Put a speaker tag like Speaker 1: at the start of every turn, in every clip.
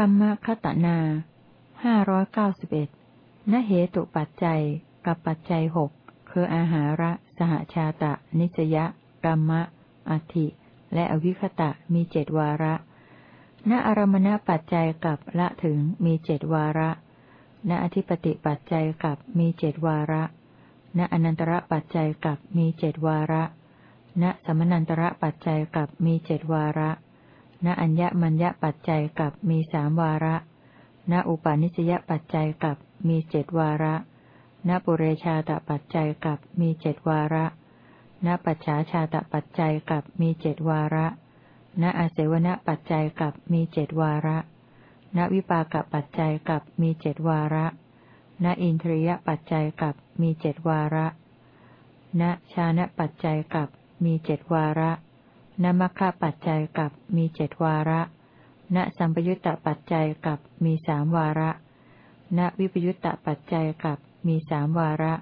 Speaker 1: กรรมคตนาห้าร้อยเก้าสิบเอ็ดนเหตุปัจจัยกับปัจจัยหกคืออาหาระสหชาตะ นิสยะกรรมะ อธิและอวิคตะมีเจดวาระ ณอารมณปัจจัยกับละถึงมีเจดวาระ ณอธิปติปัจจัยกับมีเจดวาระ ณอนันตระปัจจัยกับมีเจดวาระ ณสมนันตระปัจจัยกับมีเจดวาระ ณอัญญมัญญปัจจัยกับมีสามวาระ ณอุปาณิสยปัจจัยกับมีเจดวาระ ณปุเรชาตปัจจัยกับมีเจดวาระ ณปัจฉาชาตปัจจัยกับมีเจดวาระ ณอาเสวณปัจจัยกับมีเจดวาระ ณวิปากปัจจัยกับมีเจดวาระ ณอินทรียปัจจัยกับมีเจดวาระ ณชานะปัจจัยกับมีเจดวาระ ณมัคคะปัจจัยกับมีเจ็ดวาระ ณสัมปยุตตปัจจัยกับมีสามวาระ ณวิปยุตตปัจจัยกับมีสามวาระ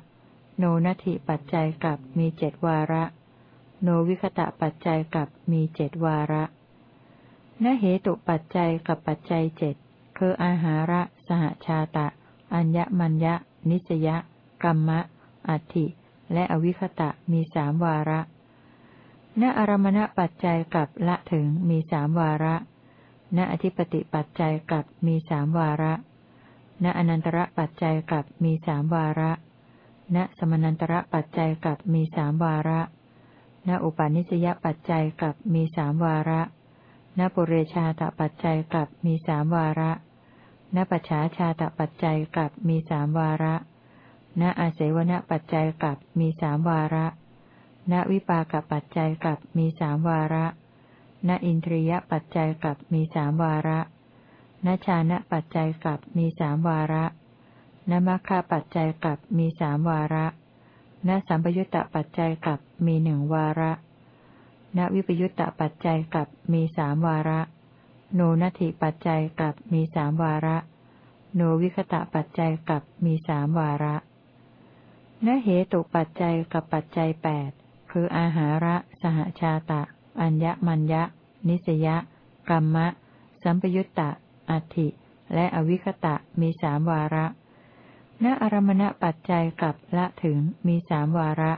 Speaker 1: โนนัตถิปัจจัยกับมีเจ็ดวาระ โนวิคตะปัจจัยกับมีเจ็ดวาระนเหตุปัจจัยกับปัจจัยเจ็ดคืออาหาระ สหชาตะ อัญญมัญญะ นิสยกรรมะ อัติและอวิคตะมีสามวาระ ณอารมณปัจจัยกับละถึงมีสามวาระ ณอธิปติปัจจัยกับมีสามวาระ ณอนันตระปัจจัยกับมีสามวาระ ณสมนันตระปัจจัยกับมีสามวาระ ณอุปาณิสยปัจจัยกับมีสามวาระ ณปุเรชาตปัจจัยกับมีสามวาระ ณปัจฉาชาตปัจจัยกับมีสามวาระ ณอาเสวณปัจจัยกับมีสามวาระ ณวิปากปัจจัยกับมีสามวาระ ณอินทรียปัจจัยกับมีสามวาระ ณชานะปัจจัยกับมีสามวาระนมัคคาปัจจัยกับมีสามวาระ ณสัมปยุตตปัจจัยกับมีหนึ่งวาระ ณวิปยุตตปัจจัยกับมีสามวาระ โนนัตถิปัจจัยกับมีสามวาระ โนวิคตะปัจจัยกับมีสามวาระณเหตุปัจจัยกับปัจจัยแปด คืออาหาระ สหชาตะ อัญญมัญญะ นิสยกรรมะ สัมปยุตตะ อัติ และอวิคตะมีสามวาระณอารมณปัจจัยกับละถึงมีสามวาระ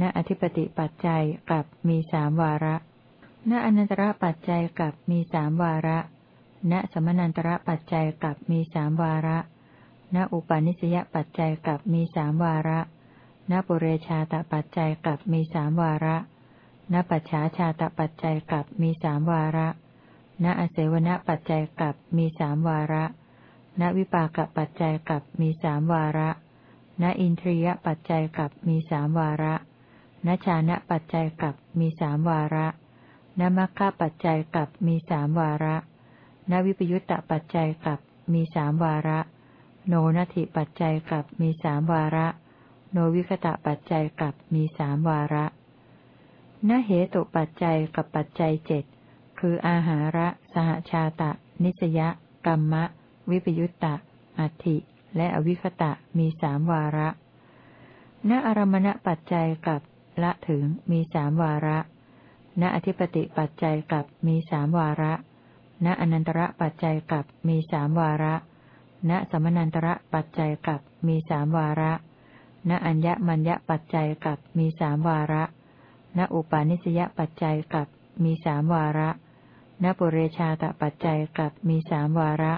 Speaker 1: ณอธิปติปัจจัยกับมีสามวาระ ณอนันตระปัจจัยกับมีสามวาระ ณสมนันตระปัจจัยกับมีสามวาระ ณอุปาณิสยปัจจัยกับมีสามวาระ ณปุเรชาตปัจจัยกับมีสามวาระณปัจฉาชาตปัจจัยกับมีสามวาระณอเสวนปัจจัยกับมีสามวาระณวิปากปัจจัยกับมีสามวาระณอินทรียปัจจัยกับมีสามวาระณชานะปัจจัยกับมีสามวาระณมัคคะปัจจัยกับมีสามวาระณวิปยุตตปัจจัยกับมีสามวาระ โนนัตถิปัจจัยกับมีสามวาระ โนวิคตะปัจจัยกับมีสามวาระณเหตุปัจจัยกับปัจจัยเจ็ดคืออาหาระ สหชาตะ นิสยกรรมะ วิปยุตตะ อัติและอวิคตะมีสามวาระณอารมณปัจจัยกับละถึงมีสามวาระ ณอธิปติปัจจัยกับมีสามวาระ ณอนันตระปัจจัยกับมีสามวาระ ณสมนันตระปัจจัยกับมีสามวาระ ณอัญญมัญญปัจจัยกับมีสามวาระณอุปาณิสยปัจจัยกับมีสามวาระณปุเรชาตปัจจัยกับมีสามวาระ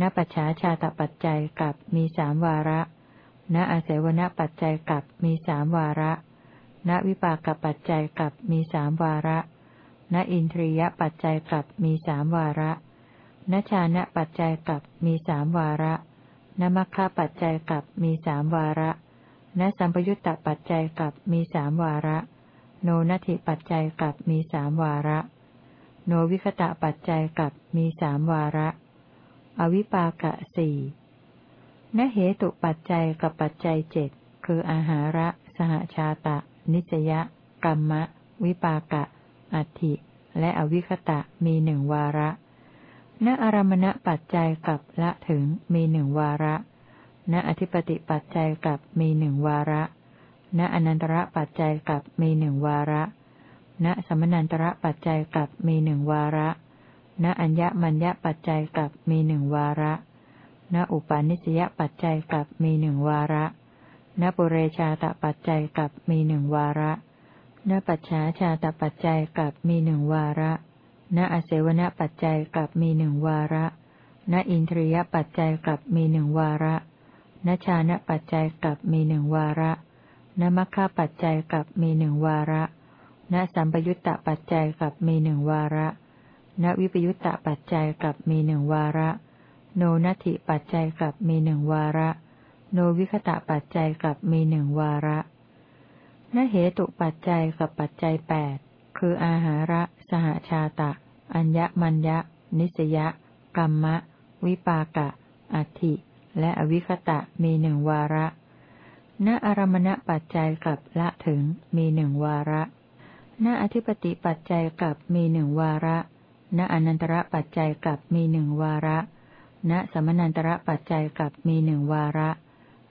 Speaker 1: ณปัจฉาชาตปัจจัยกับมีสามวาระณอาศัยวณปัจจัยกับมีสามวาระณวิปากปัจจัยกับมีสามวาระณอินทรียปัจจัยกับมีสามวาระณชานะปัจจัยกับมีสามวาระณมัคคะปัจจัยกับมีสามวาระ ณสัมปยุตตปัจจัยกับมีสามวาระ โนนัตถิปัจจัยกับมีสามวาระ โนวิคตะปัจจัยกับมีสามวาระ อวิปากะสี่นเหตุปัจจัยกับปัจจัยเจ็ดคืออาหาระ สหชาตะ นิจยะ กรรมะ วิปากะ อัติและอวิคตะมีหนึ่งวาระ ณอารมณปัจจัยกับละถึงมีหนึ่งวาระ ณอธิปติปัจจัยกับมีหนึ่งวาระ ณอนันตระปัจจัยกับมีหนึ่งวาระ ณสมนันตระปัจจัยกับมีหนึ่งวาระ ณอัญญมัญญปัจจัยกับมีหนึ่งวาระ ณอุปาณิสยปัจจัยกับมีหนึ่งวาระ ณปุเรชาตปัจจัยกับมีหนึ่งวาระ ณปัจฉาชาตปัจจัยกับมีหนึ่งวาระ ณอเสวนปัจจัยกับมีหนึ่งวาระ ณอินทรียปัจจัยกับมีหนึ่งวาระ ณชานะปัจจัยกับมีหนึ่งวาระณมัคคะปัจจัยกับมีหนึ่งวาระณสัมปยุตตปัจจัยกับมีหนึ่งวาระณวิปยุตตปัจจัยกับมีหนึ่งวาระ โนนัตถิปัจจัยกับมีหนึ่งวาระ โนวิคตะปัจจัยกับมีหนึ่งวาระณเหตุปัจจัยกับปัจจัยแปดคืออาหาระ สหชาตะ อัญญมัญญะ นิสยะ กรรมะ วิปากะ อัติ และอวิคตะมีหนึ่งวาระ ณอารมณปัจจัยกับละถึงมีหนึ่งวาระ ณอธิปติปัจจัยกับมีหนึ่งวาระ ณอนันตระปัจจัยกับมีหนึ่งวาระ ณสมนันตระปัจจัยกับมีหนึ่งวาระ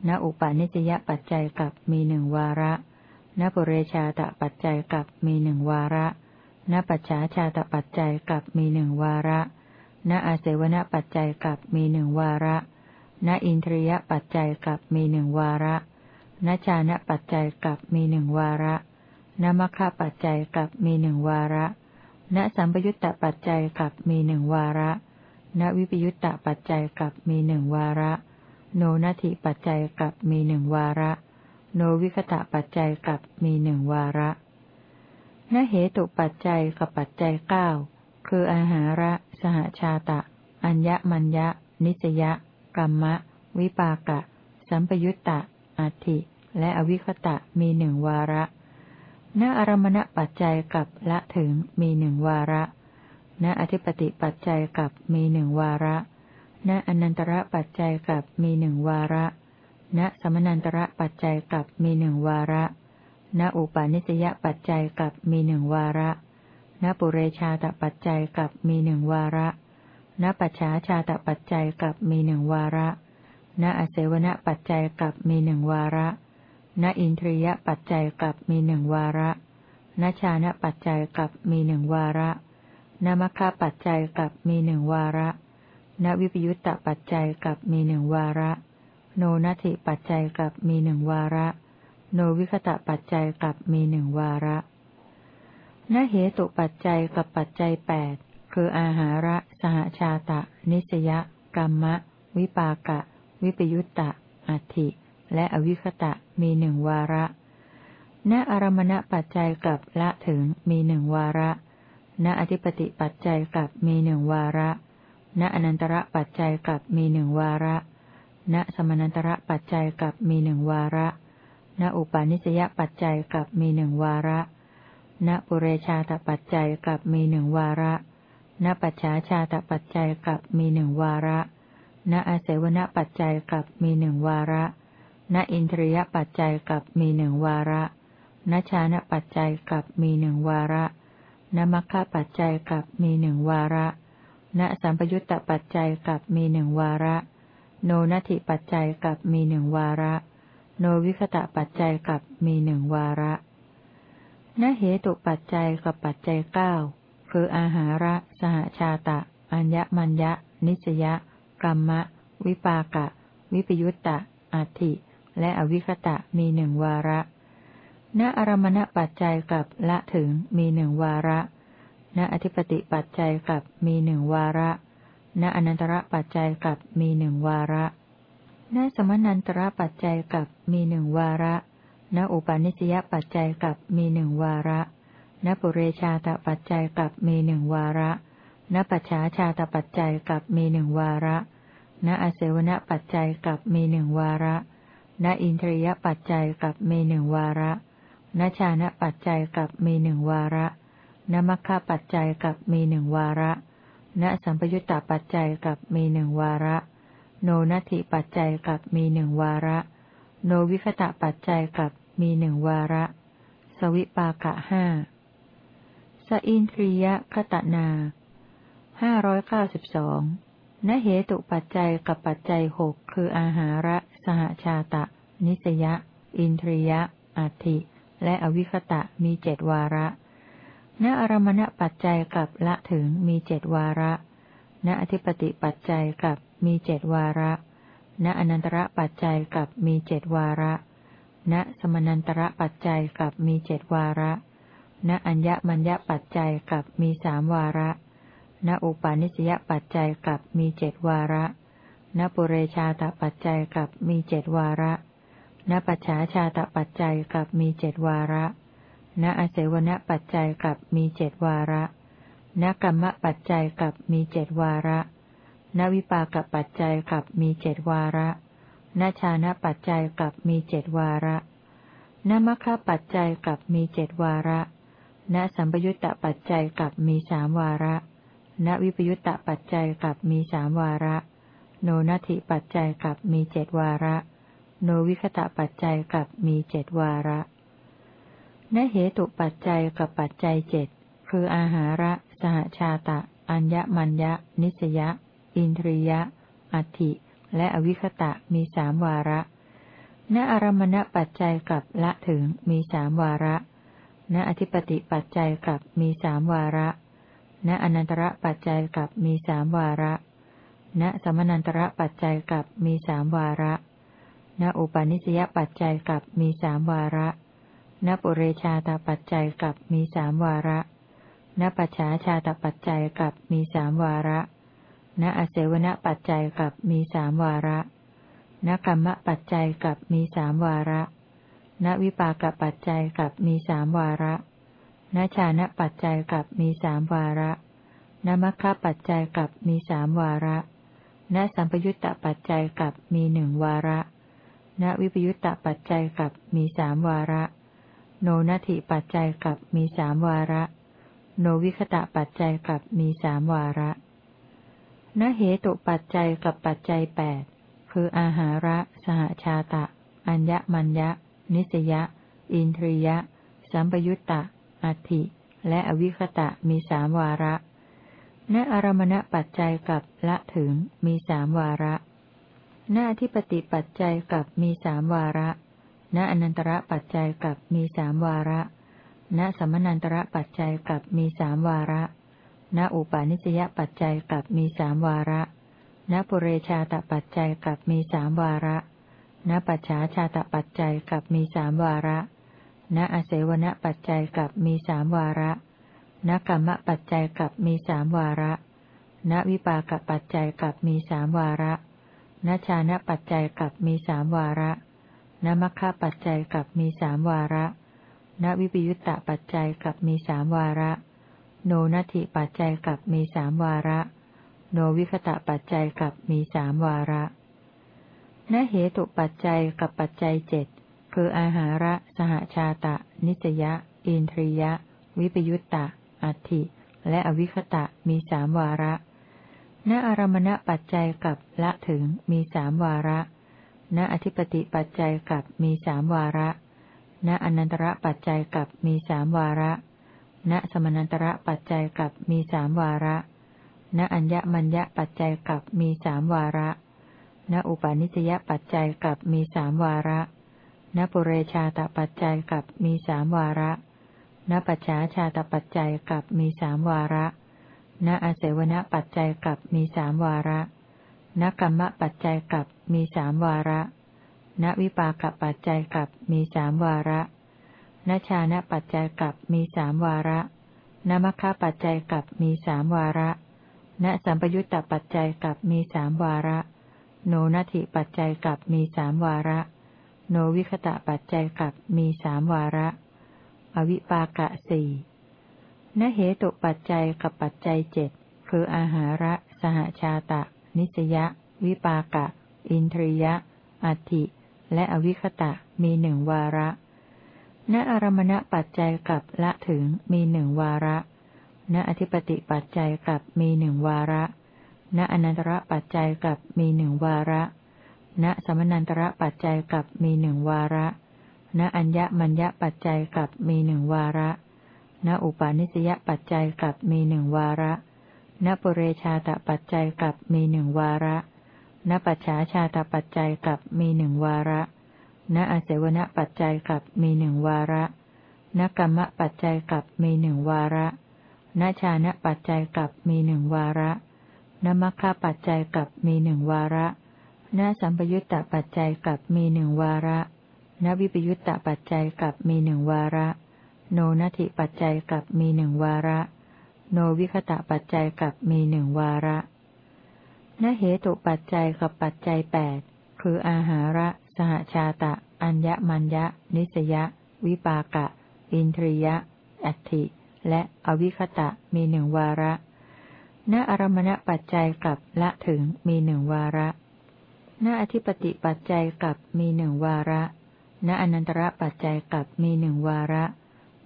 Speaker 1: ณอุปาณิสยปัจจัยกับมีหนึ่งวาระณปุเรชาตปัจจัยกับมีหนึ่งวาระณปัจฉาชาตปัจจัยกับมีหนึ่งวาระ ณอาเสวนปัจจัยกับมีหนึ่งวาระ ณอินทรียปัจจัยกับมีหนึ่งวาระณชานะปัจจัยกับมีหนึ่งวาระณมัคคะปัจจัยกับมีหนึ่งวาระณสัมปยุตตปัจจัยกับมีหนึ่งวาระณวิปยุตตปัจจัยกับมีหนึ่งวาระ โนนัตถิปัจจัยกับมีหนึ่งวาระ โนวิคตะปัจจัยกับมีหนึ่งวาระณเหตุปัจจัยกับปัจจัยเก้าคืออาหาระ สหชาตะ อัญญมัญญะ นิสยะ กรรมะ วิปากะ สัมปยุตตะ อัติและอวิคตะมีหนึ่งวาระ ณอารมณปัจจัยกับละถึงมีหนึ่งวาระ ณอธิปติปัจจัยกับมีหนึ่งวาระ ณอนันตระปัจจัยกับมีหนึ่งวาระ ณสมนันตระปัจจัยกับมีหนึ่งวาระ ณอุปาณิสยปัจจัยกับมีหนึ่งวาระ ณปุเรชาตปัจจัยกับมีหนึ่งวาระ ณปัจฉาชาตปัจจัยกับมีหนึ่งวาระ ณอเสวนปัจจัยกับมีหนึ่งวาระ ณอินทรียปัจจัยกับมีหนึ่งวาระ ณชานะปัจจัยกับมีหนึ่งวาระณมัคคปัจจัยกับมีหนึ่งวาระ ณวิปยุตตปัจจัยกับมีหนึ่งวาระ โนนัตถิปัจจัยกับมีหนึ่งวาระ โนวิคตะปัจจัยกับมีหนึ่งวาระณเหตุปัจจัยกับปัจจัยแปด คืออาหาระ สหชาตะ นิสยกรรมะ วิปากะ วิปยุตตะ อัติและอวิคตะมีหนึ่งวาระ ณอารมณปัจจัยกับละถึงมีหนึ่งวาระ ณอธิปติปัจจัยกับมีหนึ่งวาระ ณอนันตระปัจจัยกับมีหนึ่งวาระ ณสมนันตระปัจจัยกับมีหนึ่งวาระ ณอุปาณิสยปัจจัยกับมีหนึ่งวาระ ณปุเรชาตปัจจัยกับมีหนึ่งวาระ ณปัจฉาชาตปัจจัยกับมีหนึ่งวาระ ณอาเสวนปัจจัยกับมีหนึ่งวาระ ณอินทรียปัจจัยกับมีหนึ่งวาระ ณชานะปัจจัยกับมีหนึ่งวาระ ณมัคคะปัจจัยกับมีหนึ่งวาระ ณสัมปยุตตปัจจัยกับมีหนึ่งวาระ โนนัติปัจจัยกับมีหนึ่งวาระ โนวิคตะปัจจัยกับมีหนึ่งวาระณเหตุปัจจัยกับปัจจัยเก้า คืออาหาระ สหชาตะ อัญญมัญญะ นิสยกรรมะ วิปากะ วิปยุตตะ อัติ และอวิคตะมีหนึ่งวาระ ณอารมณปัจจัยกับละถึงมีหนึ่งวาระ ณอธิปติปัจจัยกับมีหนึ่งวาระ ณอนันตระปัจจัยกับมีหนึ่งวาระ ณสมนันตระปัจจัยกับมีหนึ่งวาระ ณอุปาณิสยปัจจัยกับมีหนึ่งวาระ ณปุเรชาตปัจจัยกับมีหนึ่งวาระณปัจฉาชาตปัจจัยกับมีหนึ่งวาระณอเสวนปัจจัยกับมีหนึ่งวาระณอินทรียปัจจัยกับมีหนึ่งวาระณชานะปัจจัยกับมีหนึ่งวาระณมัคคะปัจจัยกับมีหนึ่งวาระณสัมปยุตตปัจจัยกับมีหนึ่งวาระ โนนัตถิปัจจัยกับมีหนึ่งวาระ โนวิคตะปัจจัยกับมีหนึ่งวาระ สวิปากะห้า สอินทรียคตนาห้าร้อยเก้าสิบสองณเหตุปัจจัยกับปัจจัยหกคืออาหาระ สหชาตะ นิสยะ อินทรียะ อัติและอวิคตะมีเจดวาระ ณอารมณปัจจัยกับละถึงมีเจ็ดวาระ ณอธิปติปัจจัยกับมีเจ็ดวาระ ณอนันตระปัจจัยกับมีเจ็ดวาระ ณสมนันตระปัจจัยกับมีเจ็ดวาระ ณอัญญมัญญปัจจัยกับมีสามวาระ ณอุปาณิสยปัจจัยกับมีเจ็ดวาระ ณปุเรชาตปัจจัยกับมีเจ็ดวาระณปัจฉาชาตปัจจัยกับมีเจ็ดวาระ ณอเสวนปัจจัยกับมีเจ็ดวาระ ณกรรมปัจจัยกับมีเจ็ดวาระ ณวิปากปัจจัยกับมีเจ็ดวาระ ณชานะปัจจัยกับมีเจ็ดวาระณมัคคะปัจจัยกับมีเจ็ดวาระ ณสัมปยุตตปัจจัยกับมีสามวาระ ณวิปยุตตปัจจัยกับมีสามวาระ โนนัตถิปัจจัยกับมีเจ็ดวาระ โนวิคตะปัจจัยกับมีเจ็ดวาระนเหตุปัจจัยกับปัจจัยเจ็ดคืออาหาระ สหชาตะ อัญญมัญญะ นิสยะ อินทรียะ อัติ และอวิคตะมีสามวาระ ณอารมณปัจจัยกับละถึงมีสามวาระ ณอธิปติปัจจัยกับมีสามวาระ ณอนันตระปัจจัยกับมีสามวาระ ณสมนันตระปัจจัยกับมีสามวาระ ณอุปาณิสยปัจจัยกับมีสามวาระ ณปุเรชาตปัจจัยกับมีสามวาระ ณปัจฉาชาตปัจจัยกับมีสามวาระ ณอเสวนปัจจัยกับมีสามวาระ ณกรรมปัจจัยกับมีสามวาระ ณวิปากปัจจัยกับมีสามวาระ ณชานะปัจจัยกับมีสามวาระ ณมัคคะปัจจัยกับมีสามวาระ ณสัมปยุตตปัจจัยกับมีหนึ่งวาระ ณวิปยุตตปัจจัยกับมีสามวาระ โนนัติปัจจัยกับมีสามวาระ โนวิคตะปัจจัยกับมีสามวาระ ณเหตุปัจจัยกับปัจจัยแปดคืออาหาระ สหชาตะ อัญญมัญญะ นิสยะ อินทรียะ สัมปยุตตะ อัติและอวิคตะมีสามวาระ ณอารมณปัจจัยกับละถึงมีสามวาระ ณอธิปติปัจจัยกับมีสามวาระ ณอนันตระปัจจัยกับมีสามวาระ ณสมนันตระปัจจัยกับมีสามวาระ ณอุปาณิสยปัจจัยกับมีสามวาระ ณปุเรชาตปัจจัยกับมีสามวาระ ณปัจฉาชาตปัจจัยกับมีสามวาระ ณอเสวนปัจจัยกับมีสามวาระ ณกรรมปัจจัยกับมีสามวาระ ณวิปากปัจจัยกับมีสามวาระนชานะปัจจัยกับมีสามวาระนมัคคะปัจจัยกับมีสามวาระนวิปยุตตะปัจจัยกับมีสามวาระ โนนัตถิปัจจัยกับมีสามวาระ โนวิคตะปัจจัยกับมีสามวาระ นเหตุปัจจัยกับปัจจัยเจ็ดคืออาหาระ สหชาตะ นิสยะ อินทรียะ วิปยุตตะ อัตถิ และอวิคตะมีสามวาระ ณอารมณปัจจัยกับละถึงมีสามวาระ ณอธิปติปัจจัยกับมีสามวาระ ณอนันตระปัจจัยกับมีสามวาระ ณสมนันตระปัจจัยกับมีสามวาระ ณอัญญมัญญปัจจัยกับมีสามวาระ ณอุปาณิสยปัจจัยกับมีสามวาระ ณปุเรชาตปัจจัยกับมีสามวาระ ณปัจฉาชาตปัจจัยกับมีสามวาระ ณอาเสวนปัจจัยกับมีสามวาระ ณกรรมปัจจัยกับมีสามวาระ ณวิปากปัจจัยกับมีสามวาระ ณชานะปัจจัยกับมีสามวาระณมัคคะปัจจัยกับมีสามวาระ ณสัมปยุตตปัจจัยกับมีสามวาระ โนนัตถิปัจจัยกับมีสามวาระ โนวิคตะปัจจัยกับมีสามวาระ อวิปากะสี่นเหตุปัจจัยกับปัจจัยเจ็ดคืออาหาระ สหชาตะ นิสยะ วิปากะ อินทรียะ อัติและอวิคตะมีหนึ่งวาระ ณอารมณปัจจัยกับละถึงมีหนึ่งวาระ ณอธิปติปัจจัยกับมีหนึ่งวาระ ณอนันตระปัจจัยกับมีหนึ่งวาระ ณสมนันตระปัจจัยกับมีหนึ่งวาระ ณอัญญมัญญปัจจัยกับมีหนึ่งวาระ ณอุปาณิสยปัจจัยกับมีหนึ่งวาระณปุเรชาตปัจจัยกับมีหนึ่งวาระ ณปัจฉาชาตปัจจัยกับมีหนึ่งวาระ ณอาเสวนปัจจัยกับมีหนึ่งวาระณณกรรมปัจจัยกับมีหนึ่งวาระ ณชานะปัจจัยกับมีหนึ่งวาระ ณมัคคะปัจจัยกับมีหนึ่งวาระณสัมปยุตตปัจจัยกับมีหนึ่งวาระณวิปยุตตปัจจัยกับมีหนึ่งวาระ โนนัติปัจจัยกับมีหนึ่งวาระ โนวิคตะปัจจัยกับมีหนึ่งวาระณเหตุปัจจัยกับปัจจัยแปดคืออาหาระ สหชาตะ อัญญมัญญะ นิสยะ วิปากะ อินทรียะ อัตถิ และอวิคตะมีหนึ่งวาระ ณอารมณปัจจัยกับละถึงมีหนึ่งวาระณอธิปติปัจจัยกับมีหนึ่งวาระ ณอนันตระปัจจัยกับมีหนึ่งวาระ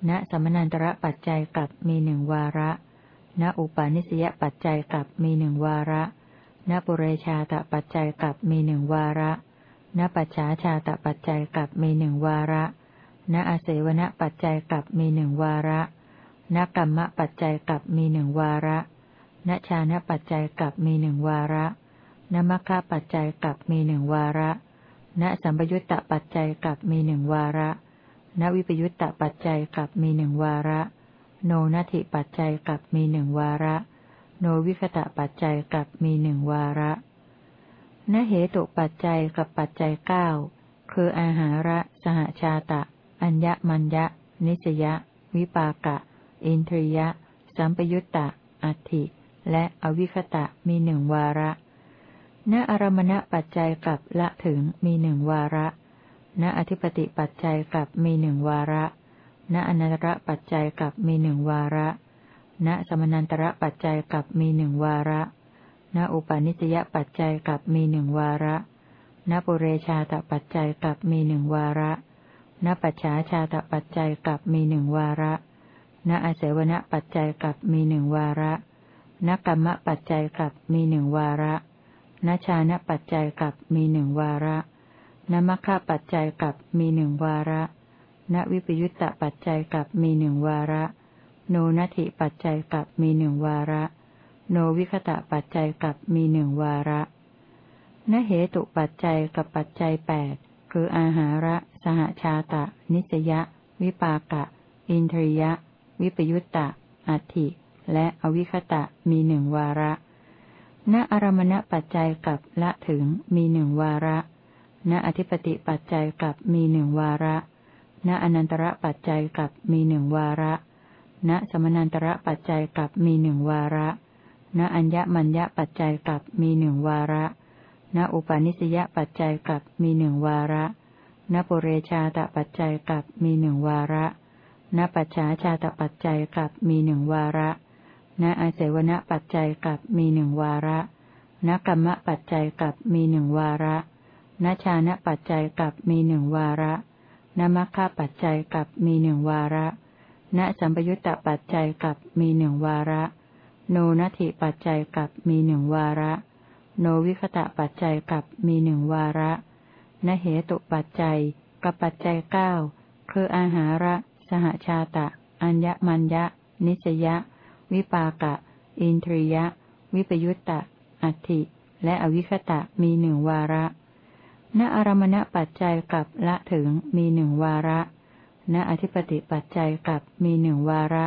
Speaker 1: ณสมนันตระปัจจัยกับมีหนึ่งวาระ ณอุปาณิสยปัจจัยกับมีหนึ่งวาระ ณปุเรชาตปัจจัยกับมีหนึ่งวาระ ณปัจฉาชาตปัจจัยกับมีหนึ่งวาระ ณอาเสวนปัจจัยกับมีหนึ่งวาระ ณกรรมปัจจัยกับมีหนึ่งวาระ ณชานะปัจจัยกับมีหนึ่งวาระณมัคคะปัจจัยกับมีหนึ่งวาระ ณสัมปยุตตปัจจัยกับมีหนึ่งวาระ ณวิปยุตตปัจจัยกับมีหนึ่งวาระ โนนัตถิปัจจัยกับมีหนึ่งวาระ โนวิคตะปัจจัยกับมีหนึ่งวาระนเหตุปัจจัยกับปัจจัยเก้าคืออาหาระ สหชาตะ อัญญมัญญะ นิสยะ วิปากะ อินทรียะ สัมปยุตตะ อัตถิ และอวิคตะมีหนึ่งวาระ ณอารมณปัจจัยกับละถึงมีหนึ่งวาระ ณอธิปติปัจจัยกับมีหนึ่งวาระ ณอนันตระปัจจัยกับมีหนึ่งวาระ ณสมนันตระปัจจัยกับมีหนึ่งวาระ ณอุปาณิสยปัจจัยกับมีหนึ่งวาระณปุเรชาตปัจจัยกับมีหนึ่งวาระณปัจฉาชาตปัจจัยกับมีหนึ่งวาระ ณอาเสวณปัจจัยกับมีหนึ่งวาระ ณกรรมปัจจัยกับมีหนึ่งวาระณชานะปัจจัยกับมีหนึ่งวาระณมัคคะปัจจัยกับมีหนึ่งวาระณวิปยุตตปัจจัยกับมีหนึ่งวาระ โนนัตถิปัจจัยกับมีหนึ่งวาระ โนวิคตะปัจจัยกับมีหนึ่งวาระนเหตุปัจจัยกับปัจจัยแปดคืออาหาระ สหชาตะ นิสยะ วิปากะ อินทรียะ วิปยุตตะอัตถิ และอวิคตะมีหนึ่งวาระ ณอารมณปัจจัยกับละถึงมีหนึ่งวาระ ณอธิปติปัจจัยกับมีหนึ่งวาระ ณอนันตระปัจจัยกับมีหนึ่งวาระ ณสมนันตระปัจจัยกับมีหนึ่งวาระ ณอัญญมัญญปัจจัยกับมีหนึ่งวาระ ณอุปาณิสยปัจจัยกับมีหนึ่งวาระณปุเรชาตปัจจัยกับมีหนึ่งวาระณปัจฉาชาตปัจจัยกับมีหนึ่งวาระ ณอาเสวนปัจจัยกับมีหนึ่งวาระณกรรมปัจจัยกับมีหนึ่งวาระณชานะปัจจัยกับมีหนึ่งวาระณมัคคะปัจจัยกับมีหนึ่งวาระณสัมปยุตตปัจจัยกับมีหนึ่งวาระ โนนัตถิปัจจัยกับมีหนึ่งวาระ โนวิคตะปัจจัยกับมีหนึ่งวาระนเหตุปัจจัยกับปัจจัยเก้าคืออาหาระ สหชาตะ อัญญมัญญะ นิสยะ วิปากะ อินทรียะ วิปยุตตะ อัตถิและอวิคตะมีหนึ่งวาระ ณอารมณปัจจัยกับละถึงมีหนึ่งวาระ ณอธิปติปัจจัยกับมีหนึ่งวาระ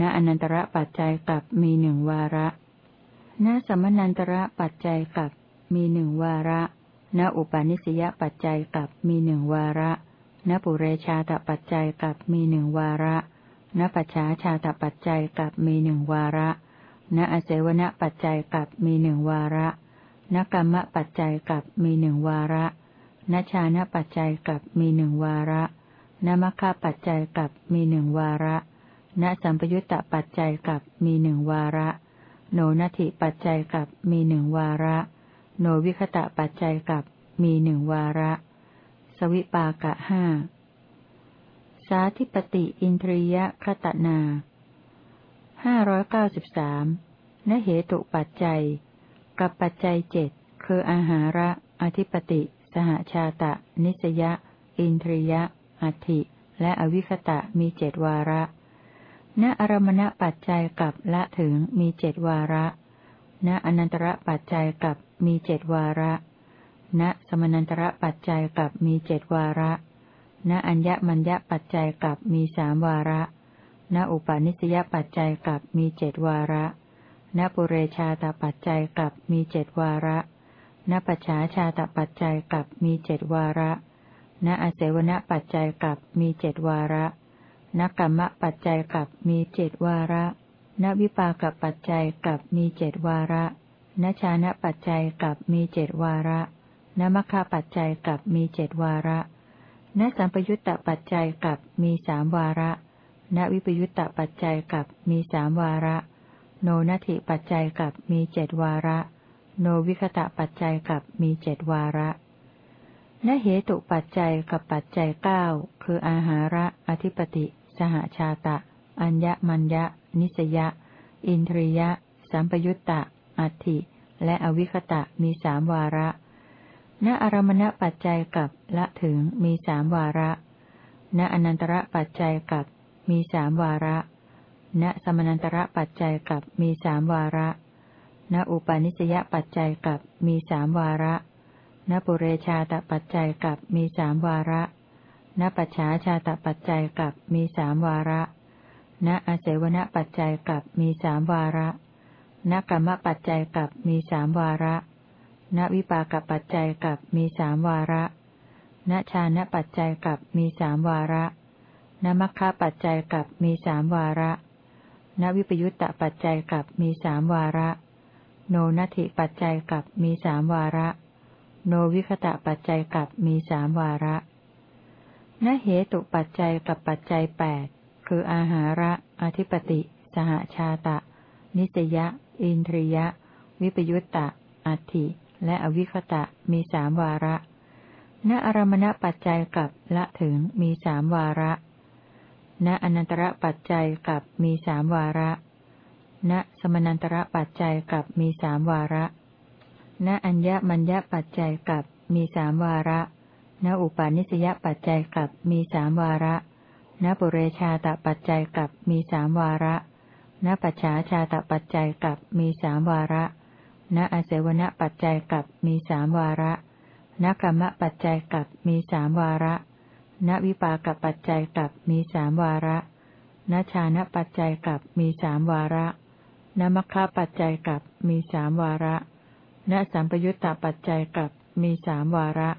Speaker 1: ณอนันตระปัจจัยกับมีหนึ่งวาระ ณสมนันตระปัจจัยกับมีหนึ่งวาระ ณอุปาณิสยปัจจัยกับมีหนึ่งวาระ ณปุเรชาตปัจจัยกับมีหนึ่งวาระ ณปัจฉาชาตปัจจัยกับมีหนึ่งวาระ ณอเสวนปัจจัยกับมีหนึ่งวาระณกรรมปัจจัยกับมีหนึ่งวาระณชานะปัจจัยกับมีหนึ่งวาระนมัคคปัจจัยกับมีหนึ่งวาระณสัมปยุตตปัจจัยกับมีหนึ่งวาระ โนนัติปัจจัยกับมีหนึ่งวาระ โนวิคตะปัจจัยกับมีหนึ่งวาระ สวิปากะห้าาธิปติอินทรียคตนาห้าร้อยเก้าสิบสามนเหตุปัจจัย กับปัจจัยเจ็ดคืออาหาระ อธิปติ สหชาตะ นิสยะ อินทรียะ อัติและอวิคตะมีเจดวาระ ณอารมณปัจจัยกับละถึงมีเจดวาระ ณอนันตระปัจจัยกับมีเจดวาระ ณสมนันตระปัจจัยกับมีเจดวาระ ณอัญญมัญญปัจจัยกับมีสามวาระ ณอุปาณิสยปัจจัยกับมีเจ็ดวาระ ณปุเรชาตปัจจัยกับมีเจ็ดวาระ ณปัจฉาชาตปัจจัยกับมีเจ็ดวาระ ณอเสวนปัจจัยกับมีเจ็ดวาระ ณกรรมปัจจัยกับมีเจ็ดวาระ ณวิปากปัจจัยกับมีเจ็ดวาระ ณชานะปัจจัยกับมีเจ็ดวาระ ณมัคคปัจจัยกับมีเจ็ดวาระ ณสัมปยุตตปัจจัยกับมีสามวาระ ณวิปยุตตปัจจัยกับมีสามวาระ โนนัติปัจจัยกับมีเจ็ดวาระ โนวิคตะปัจจัยกับมีเจ็ดวาระณเหตุปัจจัยกับปัจจัยเก้าคืออาหาระอธิปติ สหชาตะ อัญญมัญญนิสยะ อินทรียะ สัมปยุตตะอัตถิ และอวิคตะมีสามวาระ ณอารมณปัจจัยกับละถึงมีสามวาระ ณอนันตระปัจจัยกับมีสามวาระ ณสมนันตระปัจจัยกับมีสามวาระ ณอุปาณิสยปัจจัยกับมีสามวาระ ณปุเรชาตปัจจัยกับมีสามวาระ ณปัจฉาชาตปัจจัยกับมีสามวาระ ณอาเสวนปัจจัยกับมีสามวาระ ณกรรมปัจจัยกับมีสามวาระ ณวิปากปัจจัยกับมีสามวาระ ณชานะปัจจัยกับมีสามวาระ ณมัคคะปัจจัยกับมีสามวาระ ณวิปยุตตปัจจัยกับมีสามวาระ โนนัติปัจจัยกับมีสามวาระ โนวิคตะปัจจัยกับมีสามวาระณเหตุปัจจัยกับปัจจัยแปดคืออาหาระ อธิปติ สหชาตะ นิสยะ อินทรียะ วิปยุตตะอัตถิ และอวิคตะมีสามวาระ ณอารมณปัจจัยกับละถึงมีสามวาระ ณอนันตระปัจจัยกับมีสามวาระ ณสมนันตระปัจจัยกับมีสามวาระ ณอัญญมัญญปัจจัยกับมีสามวาระ ณอุปาณิสยปัจจัยกับมีสามวาระ ณปุเรชาตปัจจัยกับมีสามวาระณปัจฉาชาตปัจจัยกับมีสามวาระ ณอาเสวนปัจจัยกับมีสามวาระ ณกรรมปัจจัยกับมีสามวาระ ณวิปากปัจจัยกับมีสามวาระ ณชานะปัจจัยกับมีสามวาระ ณมัคคะปัจจัยกับมีสามวาระ ณสัมปยุตตปัจจัยกับมีสามวาระ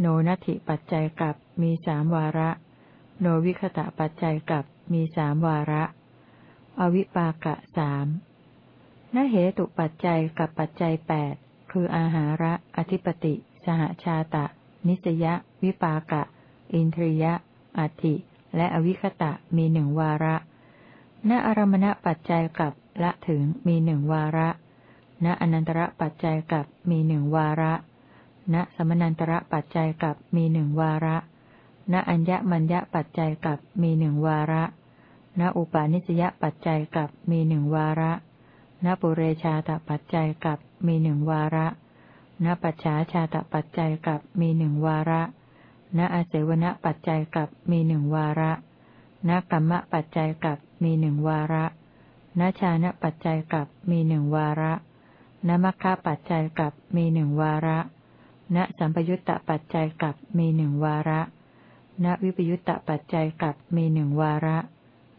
Speaker 1: โนนัตถิปัจจัยกับมีสามวาระ โนวิคตะปัจจัยกับมีสามวาระ อวิปากะสาม นเหตุปัจจัยกับปัจจัยแปดคืออาหาระ อธิปติ สหชาตะ นิสยะ วิปากะ อินทรียะ อัติและอวิคตะมีหนึ่งวาระ ณอารมณปัจจัยกับละถึงมีหนึ่งวาระ ณอนันตระปัจจัยกับมีหนึ่งวาระ ณสมนันตระปัจจัยกับมีหนึ่งวาระ ณอัญญมัญญปัจจัยกับมีหนึ่งวาระ ณอุปาณิสยปัจจัยกับมีหนึ่งวาระ ณปุเรชาตปัจจัยกับมีหนึ่งวาระณปัจฉาชาตปัจจัยกับมีหนึ่งวาระณอาเสวนปัจจัยกับมีหนึ่งวาระณกรรมปัจจัยกับมีหนึ่งวาระณชานะปัจจัยกับมีหนึ่งวาระณมัคคะปัจจัยกับมีหนึ่งวาระณสัมปยุตตปัจจัยกับมีหนึ่งวาระณวิปยุตตปัจจัยกับมีหนึ่งวาระ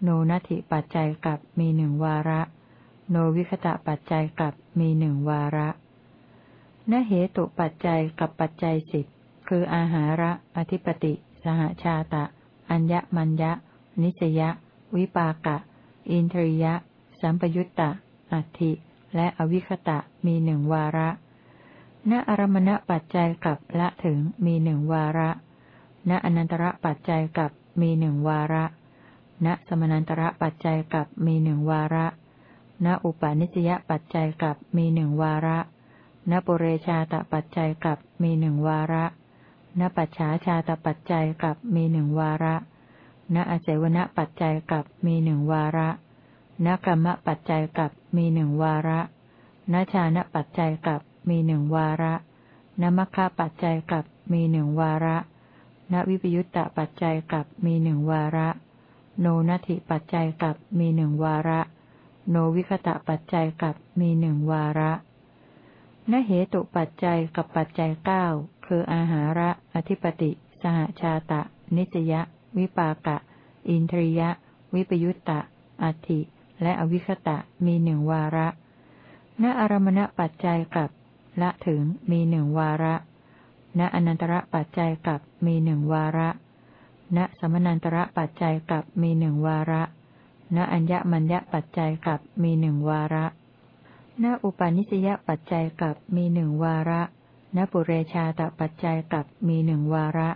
Speaker 1: โนนัตถิปัจจัยกับมีหนึ่งวาระ โนวิคตะปัจจัยกับมีหนึ่งวาระนเหตุปัจจัยกับปัจจัยสิบคืออาหาระ อธิปติ สหชาตะ อัญญมัญญะ นิสยะ วิปากะ อินทรียะ สัมปยุตตะ อัติ และอวิคตะมีหนึ่งวาระ ณอารมณปัจจัยกับละถึงมีหนึ่งวาระ ณอนันตระปัจจัยกับมีหนึ่งวาระ ณสมนันตระปัจจัยกับมีหนึ่งวาระ ณอุปาณิสยปัจจัยกับมีหนึ่งวาระ ณปุเรชาตปัจจัยกับมีหนึ่งวาระณปัจฉาชาตปัจจัยกับมีหนึ่งวาระ ณอเจวณปัจจัยกับมีหนึ่งวาระ ณกรรมปัจจัยกับมีหนึ่งวาระ ณชานะปัจจัยกับมีหนึ่งวาระณมัคคะปัจจัยกับมีหนึ่งวาระ ณวิปยุตตปัจจัยกับมีหนึ่งวาระ โนนัตถิปัจจัยกับมีหนึ่งวาระ โนวิคตะปัจจัยกับมีหนึ่งวาระนเหตุปัจจัยกับปัจจัยเก้าคืออาหาระ อธิปติ สหชาตะ นิสยะ วิปากะ อินทรียะ วิปยุตตะ อัติและอวิคตะมีหนึ่งวาระ ณอารมณปัจจัยกับ ละถึงมีหนึ่งวาระ ณอนันตระปัจจัยกับมีหนึ่งวาระ ณสมนันตระปัจจัยกับมีหนึ่งวาระ ณอัญญมัญญปัจจัยกับมีหนึ่งวาระ ณอุปาณิสยปัจจัยกับมีหนึ่งวาระ ณปุเรชาตปัจจัยกับมีหนึ่งวาระ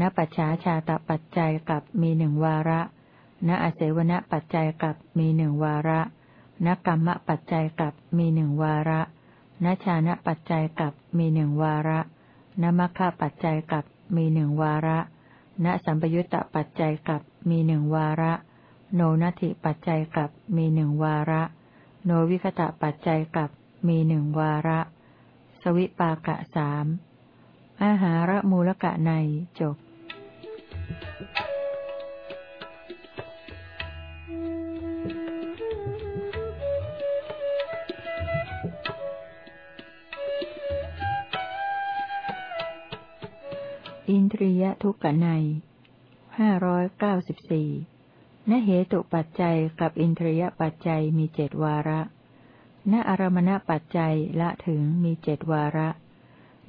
Speaker 1: ณปัจฉาชาตปัจจัยกับมีหนึ่งวาระ ณอเสวนปัจจัยกับมีหนึ่งวาระ ณกรรมปัจจัยกับมีหนึ่งวาระ ณชานะปัจจัยกับมีหนึ่งวาระ ณมัคคะปัจจัยกับมีหนึ่งวาระ ณสัมปยุตตปัจจัยกับมีหนึ่งวาระ โนนัติปัจจัยกับมีหนึ่งวาระ โนวิคตะปัจจัยกับมีหนึ่งวาระ สวิปากะสามอาหารมูลกะในจบอินทรียทุกขในห้าร้อยเก้าสิบสี่ ณเหตุปัจจัยกับอินทรียปัจจัยมีเจดวาระ ณอารมณปัจจัยละถึงมีเจดวาระ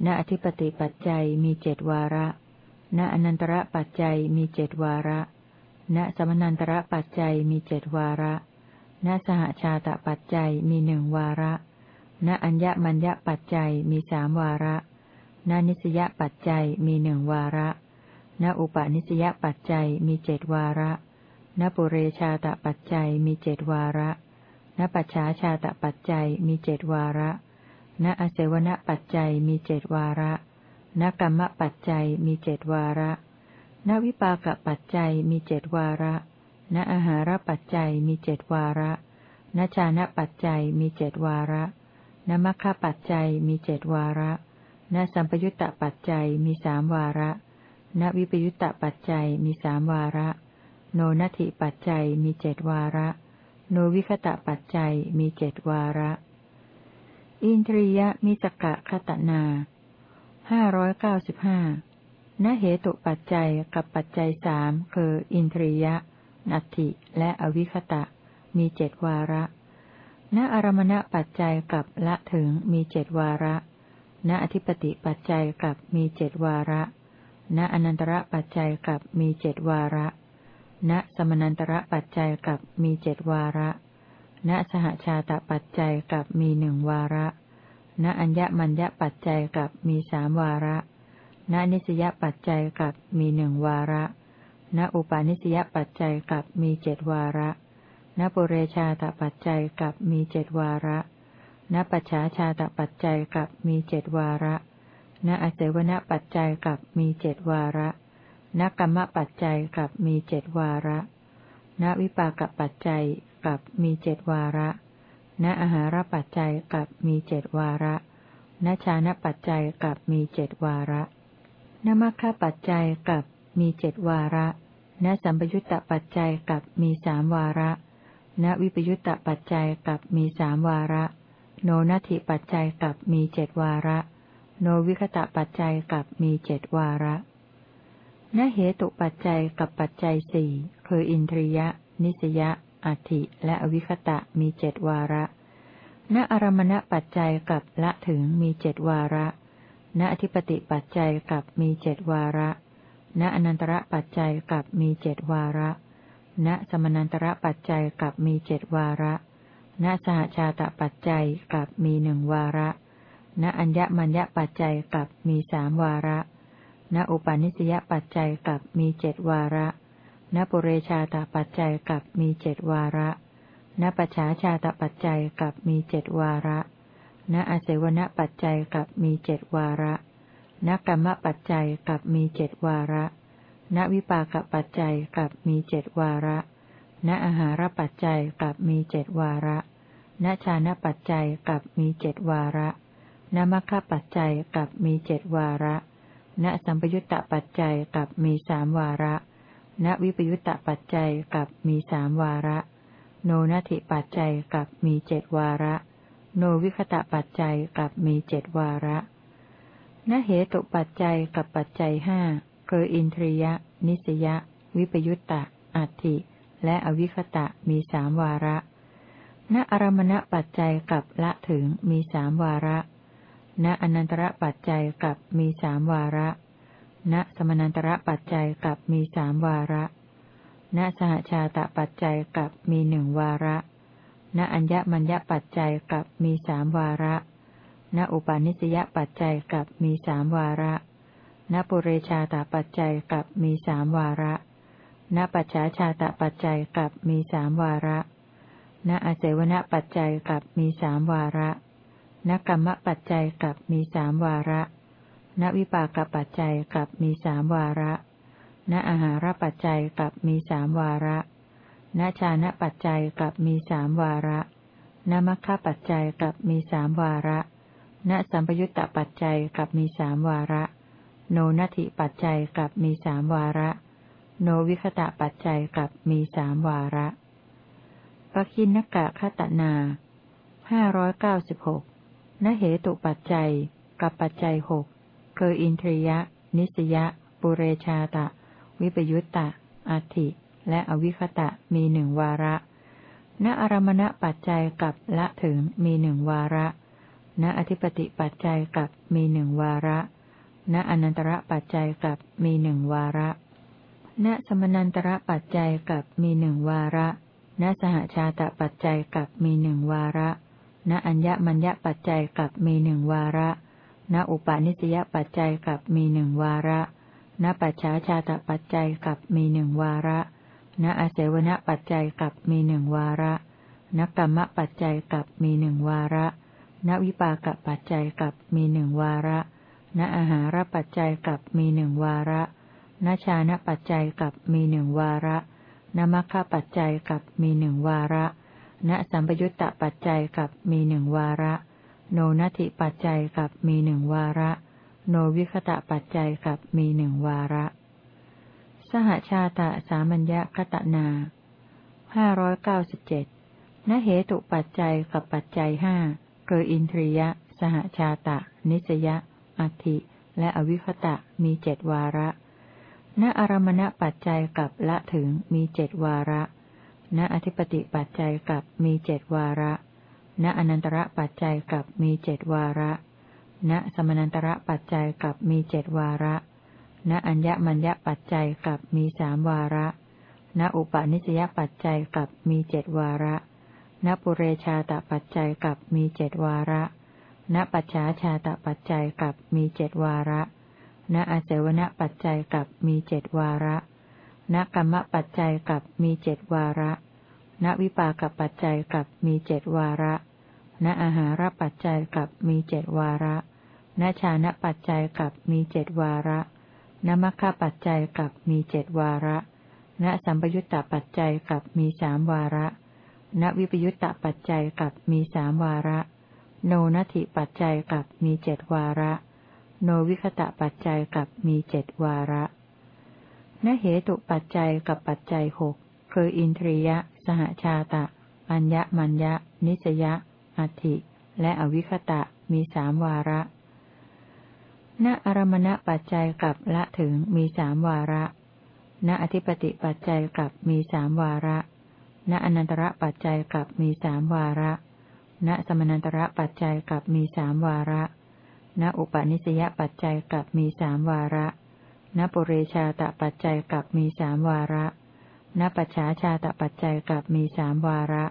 Speaker 1: ณอธิปติปัจจัยมีเจดวาระ ณอนันตระปัจจัยมีเจดวาระ ณสมนันตระปัจจัยมีเจดวาระ ณสหชาตปัจจัยมีหนึ่งวาระ ณอัญญมัญญปัจจัยมีสามวาระ ณนิสยปัจจัยมีหนึ่งวาระ ณอุปนิสยปัจจัยมีเจดวาระ ณปุเรชาตปัจจัยมีเจดวาระณปัจฉาชาตปัจจัยมีเจดวาระณอเสวนปัจจัยมีเจดวาระณกรรมปัจจัยมีเจดวาระณวิปากปัจจัยมีเจดวาระณอาหารปัจจัยมีเจดวาระณชานะปัจจัยมีเจดวาระณมัคคะปัจจัยมีเจดวาระณสัมปยุตตปัจจัยมีสามวาระณวิปยุตตปัจจัยมีสามวาระ โนนัตถิปัจจัยมีเจดวาระ โนวิคตะปัจจัยมีเจดวาระ อินทรียมิสกะคตนาห้าร้อยเก้าสิบห้าณเหตุปัจจัยกับปัจจัยสามคืออินทรียะ นัตถิและอวิคตะ มีเจดวาระ ณอารมณปัจจัยกับละถึงมีเจดวาระ ณอธิปติปัจจัยกับมีเจดวาระ ณอนันตระปัจจัยกับมีเจดวาระ ณสมนันตระปัจจัยกับมีเจ็ดวาระ ณสหชาตปัจจัยกับมีหนึ่งวาระ ณอัญญมัญญปัจจัยกับมีสามวาระ ณนิสยปัจจัยกับมีหนึ่งวาระ ณอุปาณิสยปัจจัยกับมีเจ็ดวาระ ณปุเรชาตปัจจัยกับมีเจ็ดวาระ ณปัจฉาชาตปัจจัยกับมีเจ็ดวาระ ณอเสวนปัจจัยกับมีเจ็ดวาระ ณกรรมปัจจัยกับมีเจดวาระณวิปากปัจจัยกับมีเจดวาระณอาหารปัจจัยกับมีเจดวาระณชานะปัจจัยกับมีเจดวาระณมัคคะปัจจัยกับมีเจดวาระณสัมปยุตตปัจจัยกับมีสามวาระณวิปยุตตปัจจัยกับมีสามวาระ โนนัตถิปัจจัยกับมีเจ็ดวาระ โนวิคตะปัจจัยกับมีเจ็ดวาระ นเหตุปัจจัยกับปัจจัยสี่คืออินทรียะ นิสยะอัติและอวิคตะมีเจ็ดวาระณอารมณปัจจัยกับละถึงมีเจ็ดวาระ ณอธิปติปัจจัยกับมีเจ็ดวาระ ณอนันตระปัจจัยกับมีเจ็ดวาระ ณสมนันตระปัจจัยกับมีเจ็ดวาระ ณสหชาตปัจจัยกับมีหนึ่งวาระ ณอัญญมัญญปัจจัยกับมีสามวาระ ณอุปาณิสยปัจจัยกับมีเจ็ดวาระ ณปุเรชาตปัจจัยกับมีเจ็ดวาระ ณปัจฉาชาตปัจจัยกับมีเจ็ดวาระ ณอาเสวนปัจจัยกับมีเจ็ดวาระ ณกรรมปัจจัยกับมีเจ็ดวาระ ณวิปากปัจจัยกับมีเจ็ดวาระ ณอาหารปัจจัยกับมีเจ็ดวาระ ณชานะปัจจัยกับมีเจ็ดวาระ ณมัคคปัจจัยกับมีเจ็ดวาระ ณสัมปยุตตปัจจัยกับมีสามวาระ ณวิปยุตตปัจจัยกับมีสามวาระ โนนัติปัจจัยกับมีเจ็ดวาระ โนวิคตะปัจจัยกับมีเจ็ดวาระณเหตุปัจจัยกับปัจจัยห้าคืออินทรียะนิสยะวิปยุตตะอัตถิและอวิคตะมีสามวาระ ณอารมณปัจจัยกับละถึงมีสามวาระ ณอนันตระปัจจัยกับมีสามวาระ ณสมนันตระปัจจัยกับมีสามวาระ ณสหชาตปัจจัยกับมีหนึ่งวาระ ณอัญญมัญญปัจจัยกับมีสามวาระ ณอุปาณิสยปัจจัยกับมีสามวาระ ณปุเรชาตปัจจัยกับมีสามวาระ ณปัจฉาชาตปัจจัยกับมีสามวาระ ณอาเสวณปัจจัยกับมีสามวาระ ณกรรมปัจจัยกับมีสามวาระณวิปากปัจจัยกับมีสามวาระ ณอาหารปัจจัยกับมีสามวาระ ณชานะปัจจัยกับมีสามวาระณมัคคะปัจจัยกับมีสามวาระ ณสัมปยุตตปัจจัยกับมีสามวาระ โนนัตถิปัจจัยกับมีสามวาระ โนวิคตะปัจจัยกับมีสามวาระปคินนกะคตนาห้าร้อยเก้าสิบหก นเหตุปัจจัย กับปัจจัยหกคืออินทรียะ นิสยะ ปุเรชาตะ วิปยุตตะอัติและอวิคตะมีหนึ่งวาระ ณอารมณปัจจัยกับละถึงมีหนึ่งวาระ ณอธิปติปัจจัยกับมีหนึ่งวาระ ณอนันตระปัจจัยกับมีหนึ่งวาระ ณสมนันตระปัจจัยกับมีหนึ่งวาระ ณสหชาตปัจจัยกับมีหนึ่งวาระ ณอัญญมัญญปัจจัยกับมีหนึ่งวาระ ณอุปาณิสยปัจจัยกับมีหนึ่งวาระ ณปัจฉาชาตปัจจัยกับมีหนึ่งวาระ ณอาเสวณปัจจัยกับมีหนึ่งวาระณกรรมปัจจัยกับมีหนึ่งวาระ ณวิปากปัจจัยกับมีหนึ่งวาระ ณอาหารปัจจัยกับมีหนึ่งวาระ ณชานะปัจจัยกับมีหนึ่งวาระ ณมัคคะปัจจัยกับมีหนึ่งวาระ ณสัมปยุตตปัจจัยกับมีหนึ่งวาระ โนนัตถิปัจจัยกับมีหนึ่งวาระ โนวิคตะปัจจัยกับมีหนึ่งวาระ สหชาตะสามัญญคตนาห้าร้อยเก้าสิบเจ็ดนเหตุปัจจัยกับปัจจัยห้าคืออินทรียะ สหชาตะ นิสยะ อัติและอวิคตะมีเจ็ดวาระ ณอารมณปัจจัยกับละถึงมีเจ็ดวาระ ณอธิปติปัจจัยกับมีเจ็ดวาระ ณอนันตระปัจจัยกับมีเจ็ดวาระ ณสมนันตระปัจจัยกับมีเจ็ดวาระ ณอัญญมัญญปัจจัยกับมีสามวาระ ณอุปนิสยปัจจัยกับมีเจ็ดวาระ ณปุเรชาตปัจจัยกับมีเจ็ดวาระ ณปัจฉาชาตปัจจัยกับมีเจ็ดวาระ ณอาเสวณปัจจัยกับมีเจ็ดวาระ ณกรรมปัจจัยกับมีเจ็ดวาระ ณวิปากปัจจัยกับมีเจ็ดวาระ ณอาหารปัจจัยกับมีเจ็ดวาระ ณชานะปัจจัยกับมีเจ็ดวาระ ณมัคคปัจจัยกับมีเจ็ดวาระ ณสัมปยุตตปัจจัยกับมีสามวาระ ณวิปยุตตปัจจัยกับมีสามวาระ โนนัตถิปัจจัยกับมีเจ็ดวาระ โนวิคตะปัจจัยกับมีเจ็ดวาระ นเหตุปัจจัยกับปัจจัยหกคืออินทรียะ สหชาตะ อัญญมัญญะ นิสยะ อัติและอวิคตะมีสามวาระณอารมณปัจจัยกับละถึงมีสามวาระณอธิปติปัจจัยกับมีสามวาระณอนันตระปัจจัยกับมีสามวาระณสมนันตระปัจจัยกับมีสามวาระณอุปนิสยปัจจัยกับมีสามวาระ ณปุเรชาตปัจจัยกับมีสามวาระณปัจฉาชาตปัจจัยกับมีสามวาระ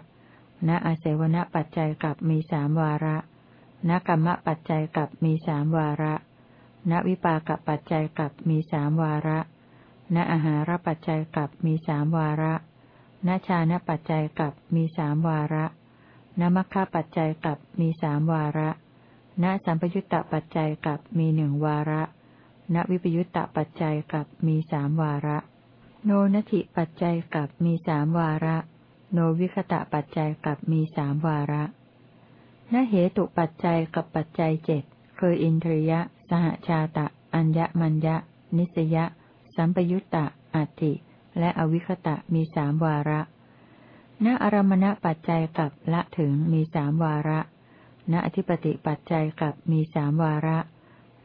Speaker 1: ณอาเสวนปัจจัยกับมีสามวาระณกรรมปัจจัยกับมีสามวาระณวิปากปัจจัยกับมีสามวาระณอาหารปัจจัยกับมีสามวาระณชานะปัจจัยกับมีสามวาระนมัคคปัจจัยกับมีสามวาระ ณสัมปยุตตปัจจัยกับมีหนึ่งวาระ ณวิปยุตตปัจจัยกับมีสามวาระ โนนัติปัจจัยกับมีสามวาระ โนวิคตะปัจจัยกับมีสามวาระณเหตุปัจจัยกับปัจจัยเจ็ดคืออินทรียะ สหชาตะ อัญญมัญญะ นิสยะ สัมปยุตตะอัติ และอวิคตะมีสามวาระณอารมณปัจจัยกับละถึงมีสามวาระ ณอธิปติปัจจัยกับมีสามวาระ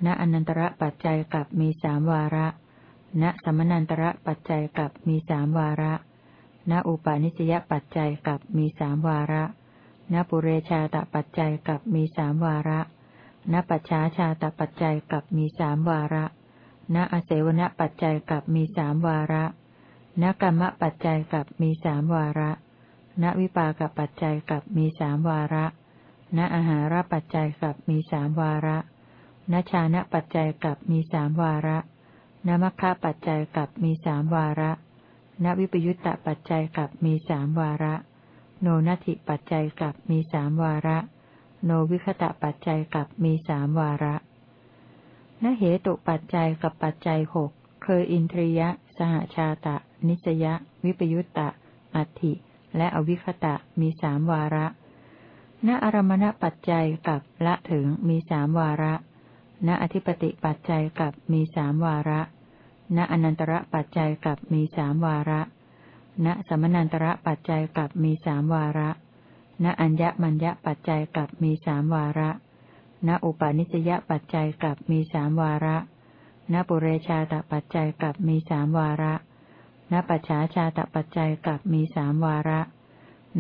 Speaker 1: ณอนันตระปัจจัยกับมีสามวาระ ณสมนันตระปัจจัยกับมีสามวาระ ณอุปาณิสยปัจจัยกับมีสามวาระ ณปุเรชาตปัจจัยกับมีสามวาระ ณปัจฉาชาตปัจจัยกับมีสามวาระ ณอเสวนปัจจัยกับมีสามวาระ ณกรรมปัจจัยกับมีสามวาระ ณวิปากปัจจัยกับมีสามวาระ ณอาหารปัจจัยกับมีสามวาระ ณชานะปัจจัยกับมีสามวาระนมัคคะปัจจัยกับมีสามวาระนวิปยุตตะปัจจัยกับมีสามวาระ โนนัติปัจจัยกับมีสามวาระ โนวิคตะปัจจัยกับมีสามวาระนเหตุปัจจัยกับปัจจัยหกเคืออินทรียะ สหชาตะ นิสยะ วิปยุตตะ อัติ และอวิคตะมีสามวาระ ณอารมณปัจจัยกับละถึงมีสามวาระ ณอธิปติปัจจัยกับมีสามวาระ ณอนันตระปัจจัยกับมีสามวาระ ณสมนันตระปัจจัยกับมีสามวาระ ณอัญญมัญญปัจจัยกับมีสามวาระ ณอุปาณิสยปัจจัยกับมีสามวาระ ณปุเรชาตปัจจัยกับมีสามวาระ ณปัจฉาชาตปัจจัยกับมีสามวาระ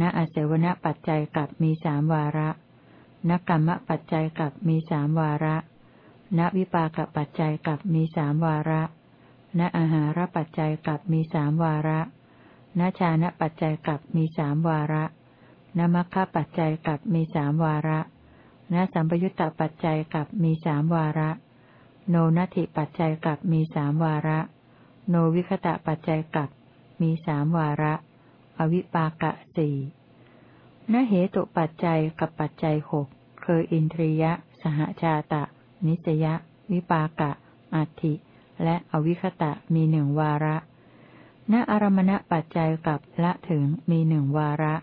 Speaker 1: ณอเสวนปัจจัยกับมีสามวาระ ณกรรมปัจจัยกับมีสามวาระ ณวิปากปัจจัยกับมีสามวาระ ณอาหารปัจจัยกับมีสามวาระ ณชานะปัจจัยกับมีสามวาระ ณมัคคะปัจจัยกับมีสามวาระ ณสัมปยุตตปัจจัยกับมีสามวาระ โนนัตถิปัจจัยกับมีสามวาระ โนวิคตะปัจจัยกับมีสามวาระ อวิปากะสี่ณเหตุปัจจัยกับปัจจัยหกคืออินทรียะ สหชาตะ นิสยวิปากะ อัติและอวิคตะมีหนึ่งวาระ ณอารมณปัจจัยกับละถึงมีหนึ่งวาระ